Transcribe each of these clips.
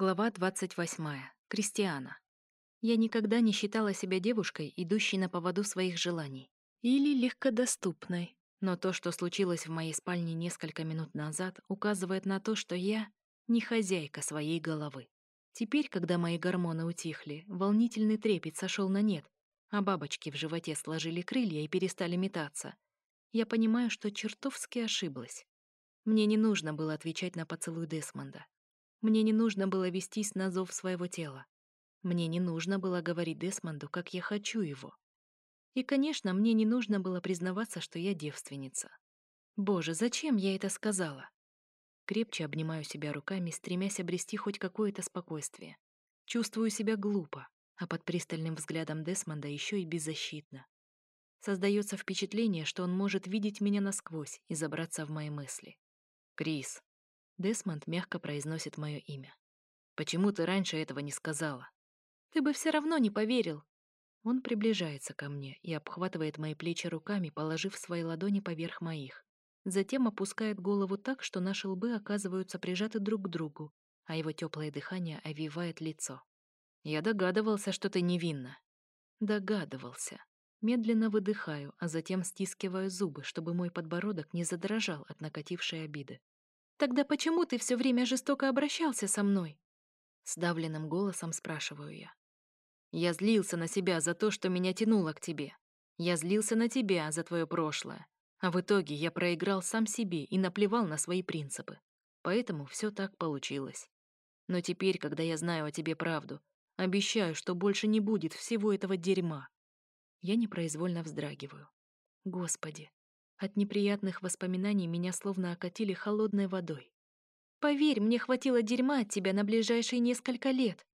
Глава 28. Кристиана. Я никогда не считала себя девушкой, идущей на поводу своих желаний. Или легкодоступной. Но то, что случилось в моей спальне несколько минут назад, указывает на то, что я не хозяйка своей головы. Теперь, когда мои гормоны утихли, волнительный трепет сошел на нет, а бабочки в животе сложили крылья и перестали метаться, я понимаю, что чертовски ошиблась. Мне не нужно было отвечать на поцелуй Десмонда. Мне не нужно было вестись на зов своего тела. Мне не нужно было говорить Десмонду, как я хочу его. И, конечно, мне не нужно было признаваться, что я девственница. Боже, зачем я это сказала? Крепче обнимаю себя руками, стремясь обрести хоть какое-то спокойствие. Чувствую себя глупо, а под пристальным взглядом Десмонда еще и беззащитно. Создается впечатление, что он может видеть меня насквозь и забраться в мои мысли. «Крис, Десмонд мягко произносит мое имя. «Почему ты раньше этого не сказала?» «Ты бы все равно не поверил!» Он приближается ко мне и обхватывает мои плечи руками, положив свои ладони поверх моих. Затем опускает голову так, что наши лбы оказываются прижаты друг к другу, а его теплое дыхание овивает лицо. «Я догадывался, что ты невинна». «Догадывался». Медленно выдыхаю, а затем стискиваю зубы, чтобы мой подбородок не задрожал от накатившей обиды. Тогда почему ты все время жестоко обращался со мной? Сдавленным голосом спрашиваю я. Я злился на себя за то, что меня тянуло к тебе. Я злился на тебя за твое прошлое. А в итоге я проиграл сам себе и наплевал на свои принципы. Поэтому все так получилось. Но теперь, когда я знаю о тебе правду, обещаю, что больше не будет всего этого дерьма. Я непроизвольно вздрагиваю. Господи, от неприятных воспоминаний меня словно окатили холодной водой. «Поверь, мне хватило дерьма от тебя на ближайшие несколько лет.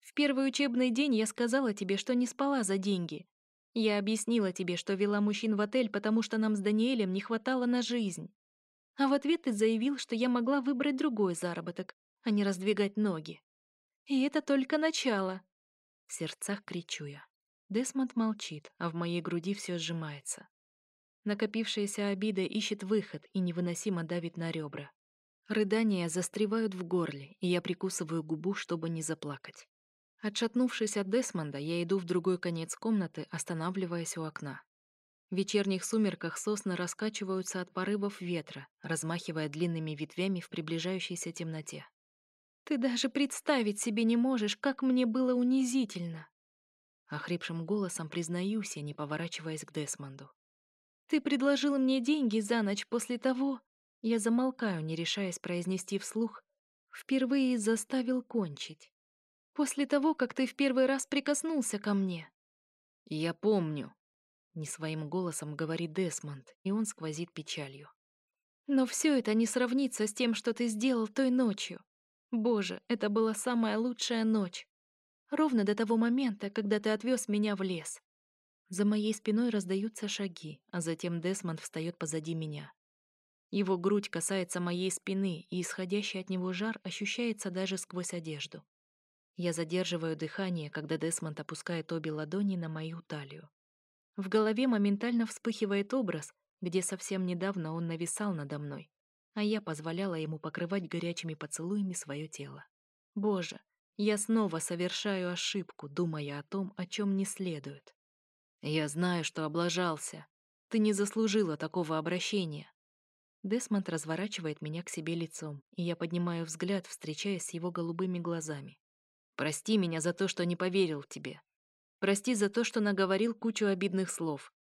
В первый учебный день я сказала тебе, что не спала за деньги. Я объяснила тебе, что вела мужчин в отель, потому что нам с Даниэлем не хватало на жизнь. А в ответ ты заявил, что я могла выбрать другой заработок, а не раздвигать ноги. И это только начало. В сердцах кричу я. Десмонд молчит, а в моей груди все сжимается. Накопившаяся обида ищет выход и невыносимо давит на ребра. Рыдания застревают в горле, и я прикусываю губу, чтобы не заплакать. Отшатнувшись от Десмонда, я иду в другой конец комнаты, останавливаясь у окна. В вечерних сумерках сосны раскачиваются от порывов ветра, размахивая длинными ветвями в приближающейся темноте. «Ты даже представить себе не можешь, как мне было унизительно!» Охрипшим голосом признаюсь я, не поворачиваясь к Десмонду. Ты предложил мне деньги за ночь после того... Я замолкаю, не решаясь произнести вслух. Впервые заставил кончить. После того, как ты в первый раз прикоснулся ко мне. Я помню. Не своим голосом говорит Десмонд, и он сквозит печалью. Но все это не сравнится с тем, что ты сделал той ночью. Боже, это была самая лучшая ночь. Ровно до того момента, когда ты отвез меня в лес. За моей спиной раздаются шаги, а затем Десмонд встает позади меня. Его грудь касается моей спины, и исходящий от него жар ощущается даже сквозь одежду. Я задерживаю дыхание, когда Десмонд опускает обе ладони на мою талию. В голове моментально вспыхивает образ, где совсем недавно он нависал надо мной, а я позволяла ему покрывать горячими поцелуями свое тело. Боже, я снова совершаю ошибку, думая о том, о чем не следует. «Я знаю, что облажался. Ты не заслужила такого обращения». Десмонд разворачивает меня к себе лицом, и я поднимаю взгляд, встречаясь с его голубыми глазами. «Прости меня за то, что не поверил тебе. Прости за то, что наговорил кучу обидных слов.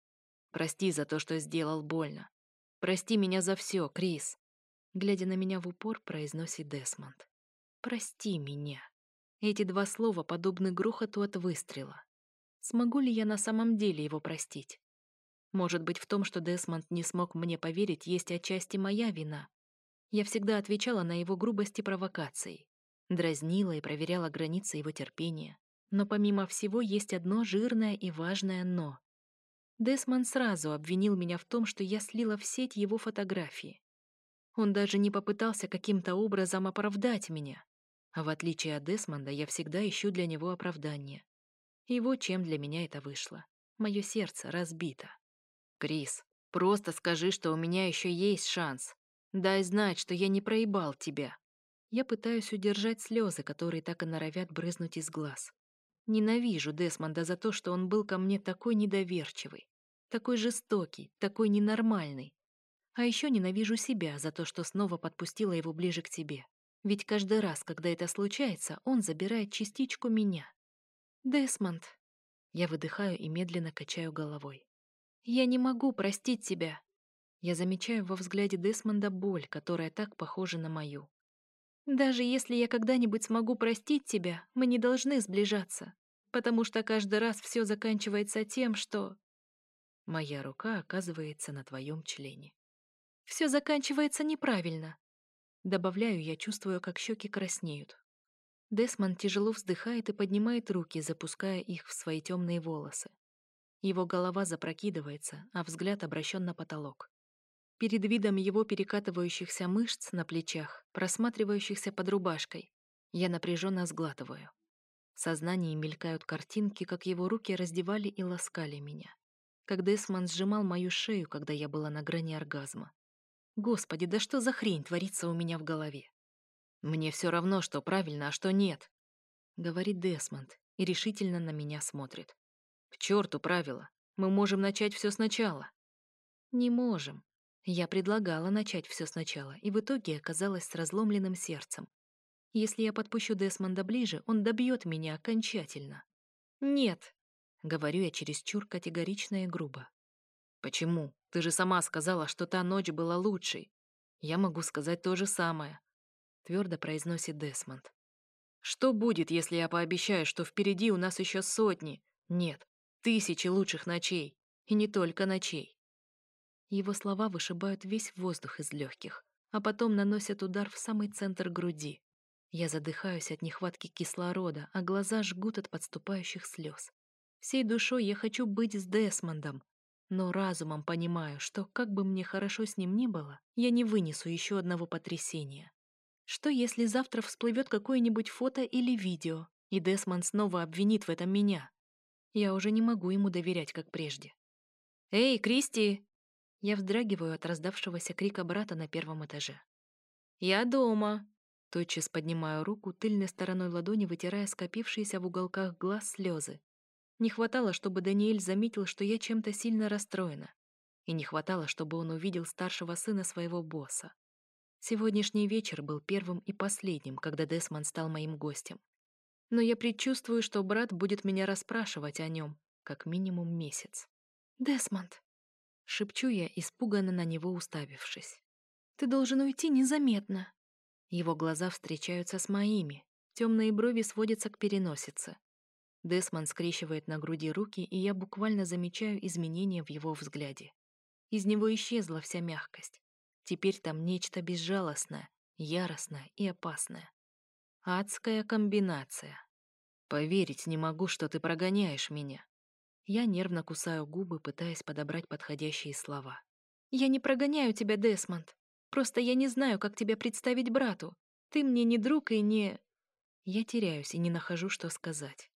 Прости за то, что сделал больно. Прости меня за все, Крис». Глядя на меня в упор, произносит Десмонд. «Прости меня». Эти два слова подобны грохоту от выстрела. Смогу ли я на самом деле его простить? Может быть, в том, что Десмонд не смог мне поверить, есть отчасти моя вина. Я всегда отвечала на его грубости провокацией, дразнила и проверяла границы его терпения. Но помимо всего есть одно жирное и важное «но». Десмонд сразу обвинил меня в том, что я слила в сеть его фотографии. Он даже не попытался каким-то образом оправдать меня. А в отличие от Десмонда, я всегда ищу для него оправдание. И вот чем для меня это вышло. Мое сердце разбито. Крис, просто скажи, что у меня еще есть шанс. Дай знать, что я не проебал тебя. Я пытаюсь удержать слезы, которые так и норовят брызнуть из глаз. Ненавижу Десмонда за то, что он был ко мне такой недоверчивый, такой жестокий, такой ненормальный. А еще ненавижу себя за то, что снова подпустила его ближе к тебе. Ведь каждый раз, когда это случается, он забирает частичку меня. Десмонд. Я выдыхаю и медленно качаю головой. Я не могу простить тебя. Я замечаю во взгляде Десмонда боль, которая так похожа на мою. Даже если я когда-нибудь смогу простить тебя, мы не должны сближаться, потому что каждый раз все заканчивается тем, что... Моя рука оказывается на твоем члене. Все заканчивается неправильно. Добавляю, я чувствую, как щеки краснеют. Десмонд тяжело вздыхает и поднимает руки, запуская их в свои темные волосы. Его голова запрокидывается, а взгляд обращен на потолок. Перед видом его перекатывающихся мышц на плечах, просматривающихся под рубашкой, я напряженно сглатываю. В сознании мелькают картинки, как его руки раздевали и ласкали меня. Как Десман сжимал мою шею, когда я была на грани оргазма. Господи, да что за хрень творится у меня в голове? Мне все равно, что правильно, а что нет, говорит Десмонд и решительно на меня смотрит. К черту правила. Мы можем начать все сначала. Не можем. Я предлагала начать все сначала, и в итоге оказалась с разломленным сердцем. Если я подпущу Десмонда ближе, он добьет меня окончательно. «Нет», — говорю я чересчур категорично и грубо. «Почему? Ты же сама сказала, что та ночь была лучшей. Я могу сказать то же самое», — твердо произносит Десмонд. «Что будет, если я пообещаю, что впереди у нас еще сотни, нет, тысячи лучших ночей, и не только ночей?» Его слова вышибают весь воздух из легких, а потом наносят удар в самый центр груди. Я задыхаюсь от нехватки кислорода, а глаза жгут от подступающих слез. Всей душой я хочу быть с Десмондом, но разумом понимаю, что, как бы мне хорошо с ним ни было, я не вынесу еще одного потрясения. Что если завтра всплывет какое-нибудь фото или видео, и Десмонд снова обвинит в этом меня? Я уже не могу ему доверять, как прежде. «Эй, Кристи!» Я вздрагиваю от раздавшегося крика брата на первом этаже. «Я дома!» Тотчас поднимаю руку, тыльной стороной ладони вытирая скопившиеся в уголках глаз слезы. Не хватало, чтобы Даниэль заметил, что я чем-то сильно расстроена. И не хватало, чтобы он увидел старшего сына своего босса. Сегодняшний вечер был первым и последним, когда Десмон стал моим гостем. Но я предчувствую, что брат будет меня расспрашивать о нем, как минимум месяц. «Десмонд!» Шепчу я, испуганно на него уставившись. «Ты должен уйти незаметно». Его глаза встречаются с моими. Темные брови сводятся к переносице. Десман скрещивает на груди руки, и я буквально замечаю изменения в его взгляде. Из него исчезла вся мягкость. Теперь там нечто безжалостное, яростное и опасное. Адская комбинация. Поверить не могу, что ты прогоняешь меня. Я нервно кусаю губы, пытаясь подобрать подходящие слова. «Я не прогоняю тебя, Десмонд. Просто я не знаю, как тебя представить брату. Ты мне не друг и не...» Я теряюсь и не нахожу, что сказать.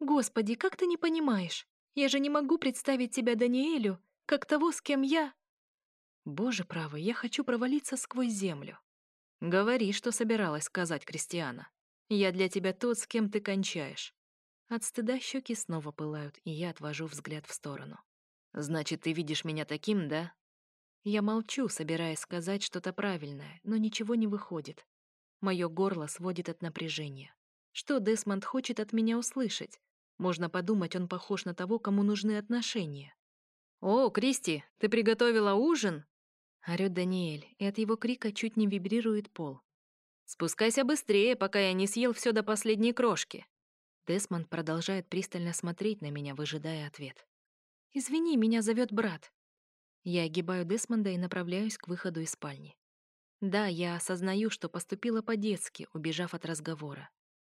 «Господи, как ты не понимаешь? Я же не могу представить тебя Даниэлю, как того, с кем я...» Боже правый, я хочу провалиться сквозь землю. Говори, что собиралась сказать, Кристиана. Я для тебя тот, с кем ты кончаешь. От стыда щеки снова пылают, и я отвожу взгляд в сторону. «Значит, ты видишь меня таким, да?» Я молчу, собираясь сказать что-то правильное, но ничего не выходит. Мое горло сводит от напряжения. Что Десмонд хочет от меня услышать? Можно подумать, он похож на того, кому нужны отношения. «О, Кристи, ты приготовила ужин?» Орёт Даниэль, и от его крика чуть не вибрирует пол. «Спускайся быстрее, пока я не съел все до последней крошки». Десмонд продолжает пристально смотреть на меня, выжидая ответ. «Извини, меня зовет брат». Я огибаю Десмонда и направляюсь к выходу из спальни. Да, я осознаю, что поступила по-детски, убежав от разговора.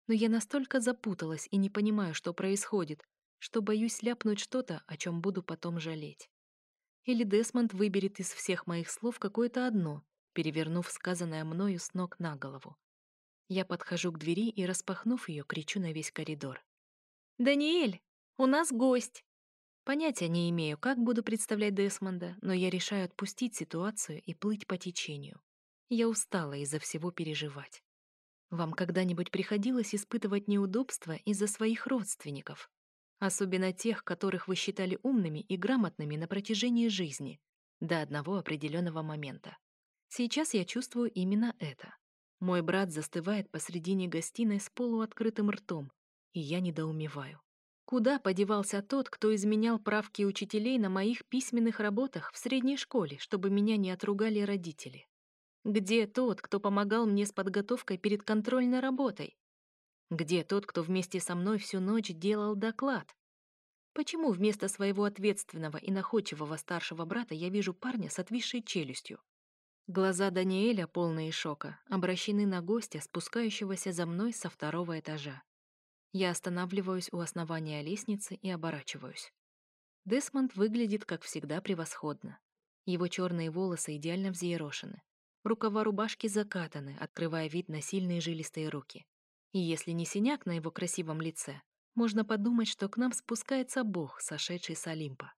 Но я настолько запуталась и не понимаю, что происходит, что боюсь ляпнуть что-то, о чем буду потом жалеть. Или Десмонд выберет из всех моих слов какое-то одно, перевернув сказанное мною с ног на голову. Я подхожу к двери и, распахнув ее, кричу на весь коридор. «Даниэль, у нас гость!» Понятия не имею, как буду представлять Десмонда, но я решаю отпустить ситуацию и плыть по течению. Я устала из-за всего переживать. Вам когда-нибудь приходилось испытывать неудобства из-за своих родственников? Особенно тех, которых вы считали умными и грамотными на протяжении жизни, до одного определенного момента. Сейчас я чувствую именно это. Мой брат застывает посредине гостиной с полуоткрытым ртом, и я недоумеваю. Куда подевался тот, кто изменял правки учителей на моих письменных работах в средней школе, чтобы меня не отругали родители? Где тот, кто помогал мне с подготовкой перед контрольной работой? Где тот, кто вместе со мной всю ночь делал доклад? Почему вместо своего ответственного и находчивого старшего брата я вижу парня с отвисшей челюстью? Глаза Даниэля, полные шока, обращены на гостя, спускающегося за мной со второго этажа. Я останавливаюсь у основания лестницы и оборачиваюсь. Десмонд выглядит, как всегда, превосходно. Его черные волосы идеально взъерошены. Рукава рубашки закатаны, открывая вид на сильные жилистые руки. И если не синяк на его красивом лице, можно подумать, что к нам спускается бог, сошедший с Олимпа.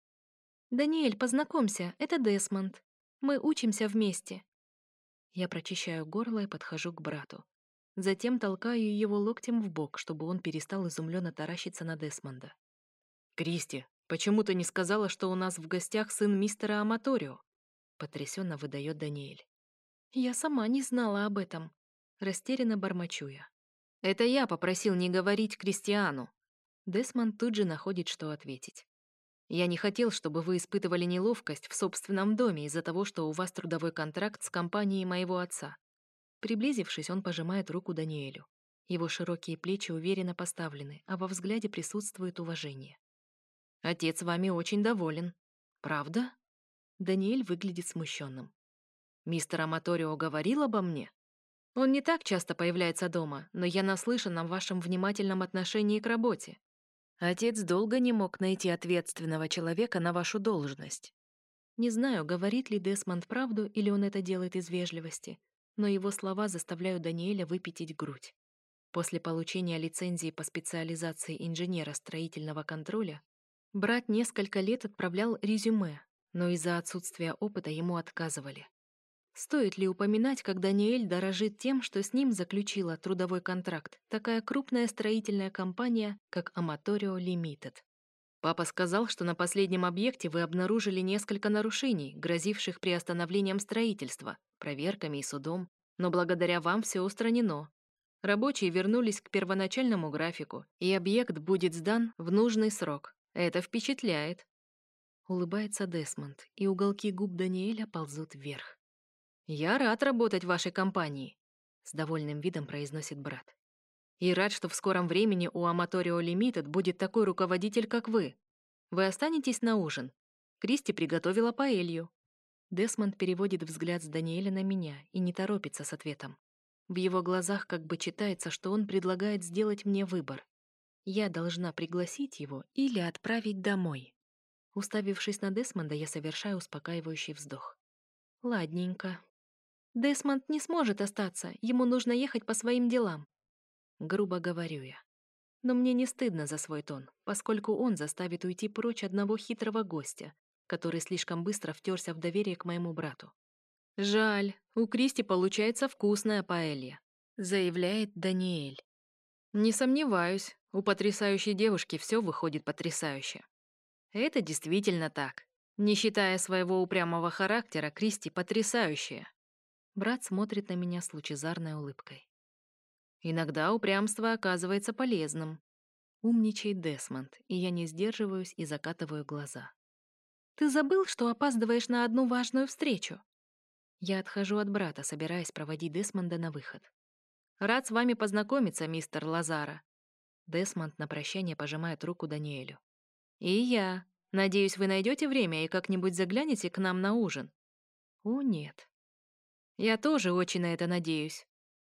«Даниэль, познакомься, это Десмонд. Мы учимся вместе». Я прочищаю горло и подхожу к брату. Затем толкаю его локтем в бок, чтобы он перестал изумленно таращиться на Десмонда. «Кристи, почему ты не сказала, что у нас в гостях сын мистера Аматорио?» потрясенно выдает Даниэль. «Я сама не знала об этом», растерянно бормочу я. «Это я попросил не говорить Кристиану». Десмонд тут же находит, что ответить. «Я не хотел, чтобы вы испытывали неловкость в собственном доме из-за того, что у вас трудовой контракт с компанией моего отца. Приблизившись, он пожимает руку Даниэлю. Его широкие плечи уверенно поставлены, а во взгляде присутствует уважение. «Отец вами очень доволен. Правда?» Даниэль выглядит смущенным. «Мистер Аматорио говорил обо мне?» «Он не так часто появляется дома, но я наслышан о вашем внимательном отношении к работе. Отец долго не мог найти ответственного человека на вашу должность. Не знаю, говорит ли Десмонд правду или он это делает из вежливости, но его слова заставляют Даниэля выпятить грудь. После получения лицензии по специализации инженера строительного контроля брат несколько лет отправлял резюме, но из-за отсутствия опыта ему отказывали. Стоит ли упоминать, как Даниэль дорожит тем, что с ним заключила трудовой контракт такая крупная строительная компания, как Аматорио Limited? Папа сказал, что на последнем объекте вы обнаружили несколько нарушений, грозивших приостановлением строительства, проверками и судом, но благодаря вам все устранено. Рабочие вернулись к первоначальному графику, и объект будет сдан в нужный срок. Это впечатляет. Улыбается Десмонд, и уголки губ Даниэля ползут вверх. «Я рад работать в вашей компании», — с довольным видом произносит брат. И рад, что в скором времени у Аматорио Limited будет такой руководитель, как вы. Вы останетесь на ужин. Кристи приготовила паэлью. Десмонд переводит взгляд с Даниэля на меня и не торопится с ответом. В его глазах как бы читается, что он предлагает сделать мне выбор. Я должна пригласить его или отправить домой. Уставившись на Десмонда, я совершаю успокаивающий вздох. Ладненько. Десмонд не сможет остаться, ему нужно ехать по своим делам. Грубо говорю я. Но мне не стыдно за свой тон, поскольку он заставит уйти прочь одного хитрого гостя, который слишком быстро втерся в доверие к моему брату. «Жаль, у Кристи получается вкусная паэлья», — заявляет Даниэль. «Не сомневаюсь, у потрясающей девушки все выходит потрясающе». Это действительно так. Не считая своего упрямого характера, Кристи потрясающая. Брат смотрит на меня с лучезарной улыбкой. Иногда упрямство оказывается полезным. Умничает Десмонд, и я не сдерживаюсь и закатываю глаза. «Ты забыл, что опаздываешь на одну важную встречу?» Я отхожу от брата, собираясь проводить Десмонда на выход. «Рад с вами познакомиться, мистер Лазара». Десмонд на прощание пожимает руку Даниэлю. «И я. Надеюсь, вы найдете время и как-нибудь заглянете к нам на ужин». «О, нет». «Я тоже очень на это надеюсь.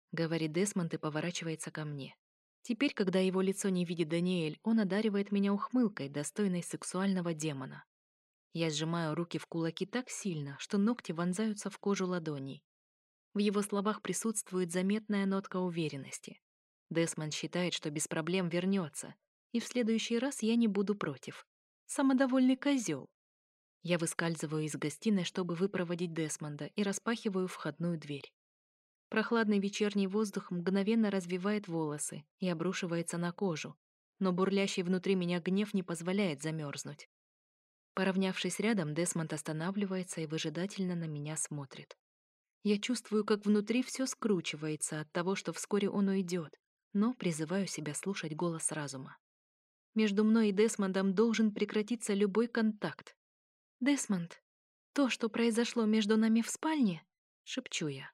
— говорит Десмонд и поворачивается ко мне. Теперь, когда его лицо не видит Даниэль, он одаривает меня ухмылкой, достойной сексуального демона. Я сжимаю руки в кулаки так сильно, что ногти вонзаются в кожу ладоней. В его словах присутствует заметная нотка уверенности. Десмонд считает, что без проблем вернется, и в следующий раз я не буду против. Самодовольный козел. Я выскальзываю из гостиной, чтобы выпроводить Десмонда, и распахиваю входную дверь. Прохладный вечерний воздух мгновенно развивает волосы и обрушивается на кожу, но бурлящий внутри меня гнев не позволяет замерзнуть. Поравнявшись рядом, Десмонд останавливается и выжидательно на меня смотрит. Я чувствую, как внутри все скручивается от того, что вскоре он уйдет, но призываю себя слушать голос разума. Между мной и Десмондом должен прекратиться любой контакт. «Десмонд, то, что произошло между нами в спальне, — шепчу я.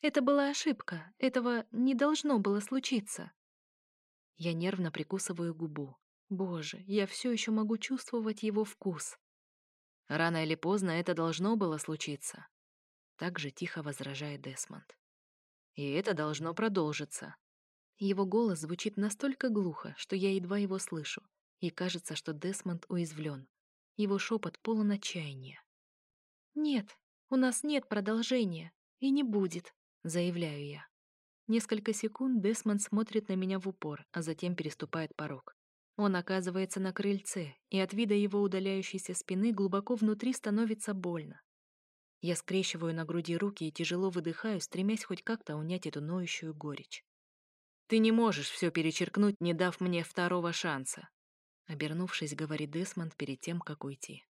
Это была ошибка, этого не должно было случиться. Я нервно прикусываю губу. Боже, я все еще могу чувствовать его вкус. Рано или поздно это должно было случиться. Так же тихо возражает Десмонд. И это должно продолжиться. Его голос звучит настолько глухо, что я едва его слышу, и кажется, что Десмонд уязвлен. Его шепот полон отчаяния. «Нет, у нас нет продолжения, и не будет», — заявляю я. Несколько секунд Десмонд смотрит на меня в упор, а затем переступает порог. Он оказывается на крыльце, и от вида его удаляющейся спины глубоко внутри становится больно. Я скрещиваю на груди руки и тяжело выдыхаю, стремясь хоть как-то унять эту ноющую горечь. «Ты не можешь все перечеркнуть, не дав мне второго шанса», обернувшись, говорит Десмонд перед тем, как уйти.